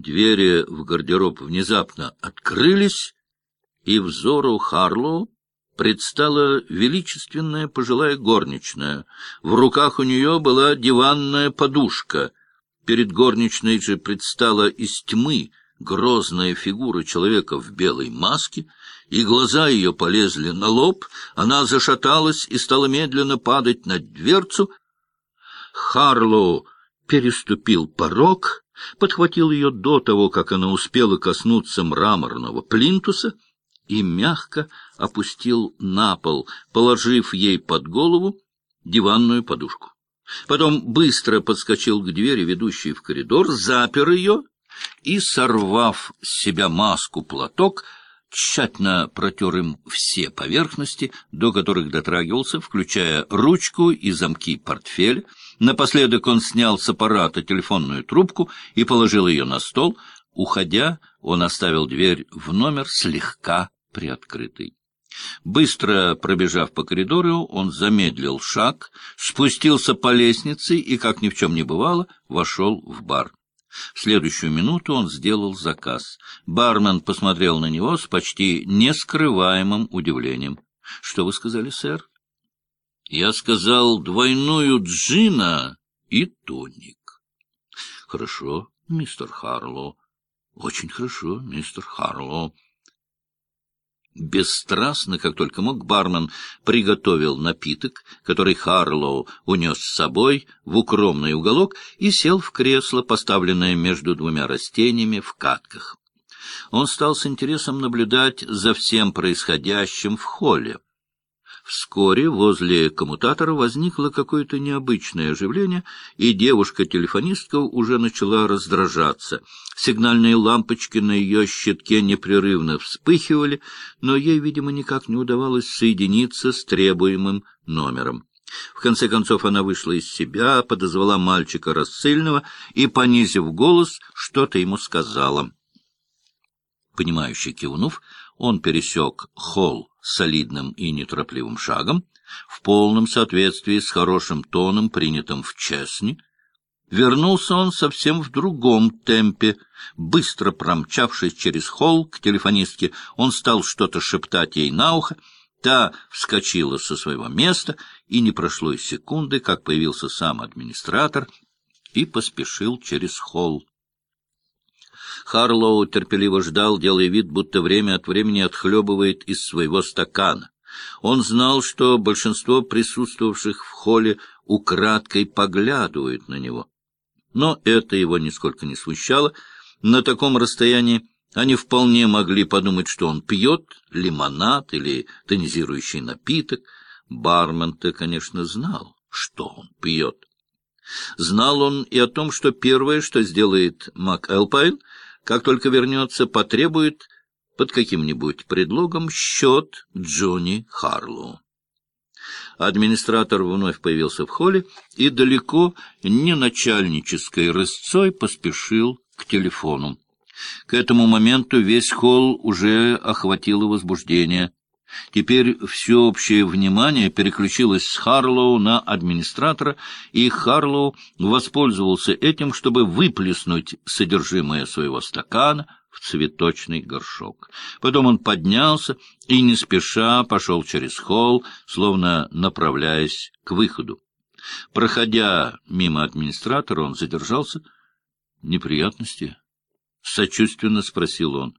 Двери в гардероб внезапно открылись, и взору Харлоу предстала величественная пожилая горничная. В руках у нее была диванная подушка. Перед горничной же предстала из тьмы грозная фигура человека в белой маске, и глаза ее полезли на лоб, она зашаталась и стала медленно падать на дверцу. Харлоу переступил порог, подхватил ее до того, как она успела коснуться мраморного плинтуса — и мягко опустил на пол, положив ей под голову диванную подушку. Потом быстро подскочил к двери, ведущей в коридор, запер ее и, сорвав с себя маску-платок, тщательно протер им все поверхности, до которых дотрагивался, включая ручку и замки портфеля. Напоследок он снял с аппарата телефонную трубку и положил ее на стол. Уходя, он оставил дверь в номер слегка приоткрытой. Быстро пробежав по коридору, он замедлил шаг, спустился по лестнице и, как ни в чем не бывало, вошел в бар. В следующую минуту он сделал заказ. Бармен посмотрел на него с почти нескрываемым удивлением. — Что вы сказали, сэр? — Я сказал двойную джина и тоник. — Хорошо, мистер Харлоу. — Очень хорошо, мистер Харлоу. Бесстрастно, как только мог, бармен приготовил напиток, который Харлоу унес с собой в укромный уголок и сел в кресло, поставленное между двумя растениями в катках. Он стал с интересом наблюдать за всем происходящим в холле. Вскоре возле коммутатора возникло какое-то необычное оживление, и девушка-телефонистка уже начала раздражаться. Сигнальные лампочки на ее щитке непрерывно вспыхивали, но ей, видимо, никак не удавалось соединиться с требуемым номером. В конце концов она вышла из себя, подозвала мальчика рассыльного и, понизив голос, что-то ему сказала. Понимающе кивнув, он пересек холл солидным и неторопливым шагом, в полном соответствии с хорошим тоном, принятым в Чесни, вернулся он совсем в другом темпе. Быстро промчавшись через холл к телефонистке, он стал что-то шептать ей на ухо, Та вскочила со своего места, и не прошло и секунды, как появился сам администратор и поспешил через холл. Харлоу терпеливо ждал, делая вид, будто время от времени отхлебывает из своего стакана. Он знал, что большинство присутствовавших в холле украдкой поглядывают на него. Но это его нисколько не смущало. На таком расстоянии они вполне могли подумать, что он пьет лимонад или тонизирующий напиток. Бармен-то, конечно, знал, что он пьет. Знал он и о том, что первое, что сделает Мак Элпайн, как только вернется, потребует под каким-нибудь предлогом счет Джонни Харлоу. Администратор вновь появился в холле и далеко не начальнической рысцой поспешил к телефону. К этому моменту весь холл уже охватило возбуждение. Теперь всеобщее внимание переключилось с Харлоу на администратора, и Харлоу воспользовался этим, чтобы выплеснуть содержимое своего стакана в цветочный горшок. Потом он поднялся и не спеша пошел через холл, словно направляясь к выходу. Проходя мимо администратора, он задержался. «Неприятности?» — сочувственно спросил он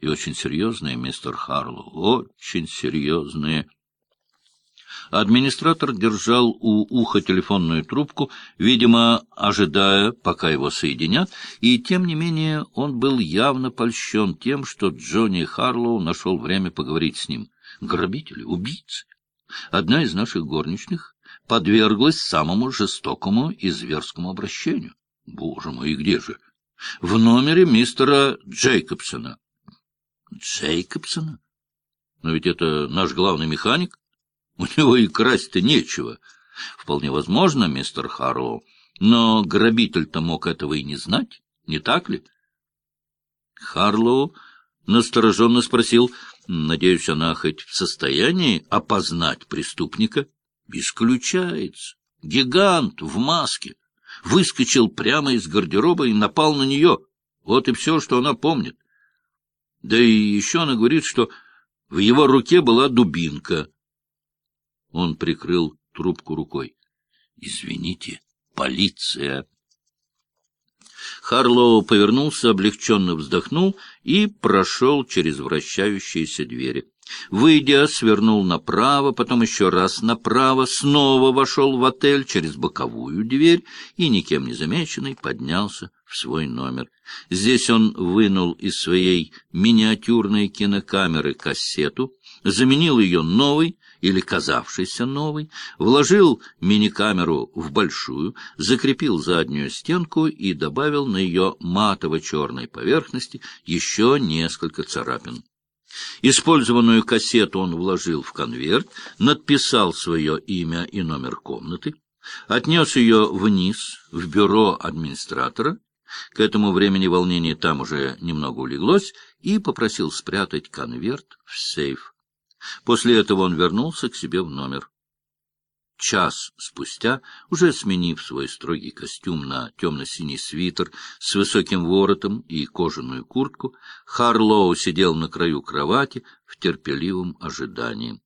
и очень серьезные, мистер Харлоу, очень серьезные. Администратор держал у уха телефонную трубку, видимо, ожидая, пока его соединят, и, тем не менее, он был явно польщен тем, что Джонни Харлоу нашел время поговорить с ним. Грабители, убийцы. Одна из наших горничных подверглась самому жестокому и зверскому обращению. Боже мой, и где же? В номере мистера Джейкобсона. Джейкобсона? Но ведь это наш главный механик. У него и красть-то нечего. Вполне возможно, мистер Харроу, но грабитель-то мог этого и не знать, не так ли? Харлоу настороженно спросил, надеюсь, она хоть в состоянии опознать преступника? Исключается. Гигант в маске. Выскочил прямо из гардероба и напал на нее. Вот и все, что она помнит. Да и еще она говорит, что в его руке была дубинка. Он прикрыл трубку рукой. — Извините, полиция. Харлоу повернулся, облегченно вздохнул и прошел через вращающиеся двери. Выйдя, свернул направо, потом еще раз направо, снова вошел в отель через боковую дверь и, никем не замеченный, поднялся в свой номер. Здесь он вынул из своей миниатюрной кинокамеры кассету, заменил ее новой или казавшейся новой, вложил миникамеру в большую, закрепил заднюю стенку и добавил на ее матово-черной поверхности еще несколько царапин. Использованную кассету он вложил в конверт, надписал свое имя и номер комнаты, отнес ее вниз, в бюро администратора, к этому времени волнение там уже немного улеглось, и попросил спрятать конверт в сейф. После этого он вернулся к себе в номер. Час спустя, уже сменив свой строгий костюм на темно-синий свитер с высоким воротом и кожаную куртку, Харлоу сидел на краю кровати в терпеливом ожидании.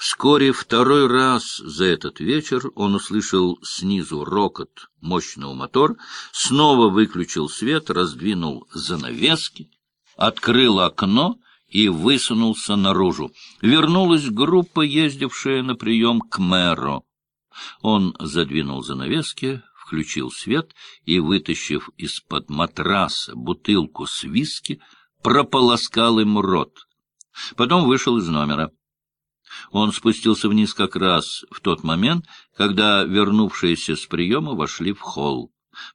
Вскоре второй раз за этот вечер он услышал снизу рокот мощного мотора, снова выключил свет, раздвинул занавески, открыл окно и высунулся наружу. Вернулась группа, ездившая на прием к мэру. Он задвинул занавески, включил свет и, вытащив из-под матраса бутылку с виски, прополоскал им рот. Потом вышел из номера. Он спустился вниз как раз в тот момент, когда вернувшиеся с приема вошли в холл.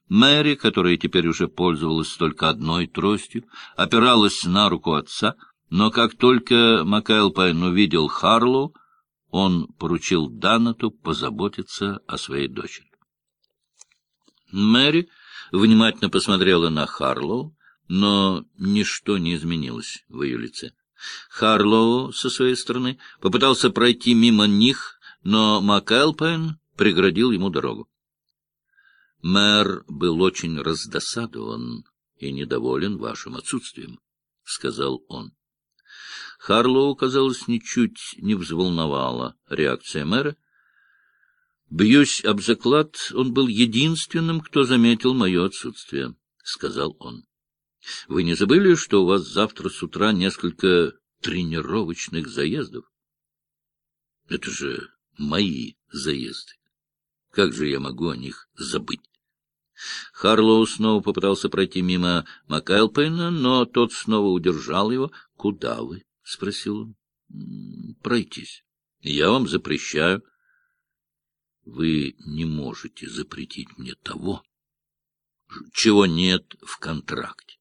Мэри, которая теперь уже пользовалась только одной тростью, опиралась на руку отца, но как только Макайлпайн увидел Харлоу, он поручил Даннету позаботиться о своей дочери. Мэри внимательно посмотрела на Харлоу, но ничто не изменилось в ее лице. Харлоу, со своей стороны, попытался пройти мимо них, но МакЭлпайн преградил ему дорогу. Мэр был очень раздосадован и недоволен вашим отсутствием, — сказал он. Харлоу, казалось, ничуть не взволновала реакция мэра. «Бьюсь об заклад, он был единственным, кто заметил мое отсутствие», — сказал он. «Вы не забыли, что у вас завтра с утра несколько тренировочных заездов?» «Это же мои заезды. Как же я могу о них забыть?» Харлоу снова попытался пройти мимо Макайлпейна, но тот снова удержал его. «Куда вы?» — спросил он. — Пройтись. Я вам запрещаю. — Вы не можете запретить мне того, чего нет в контракте.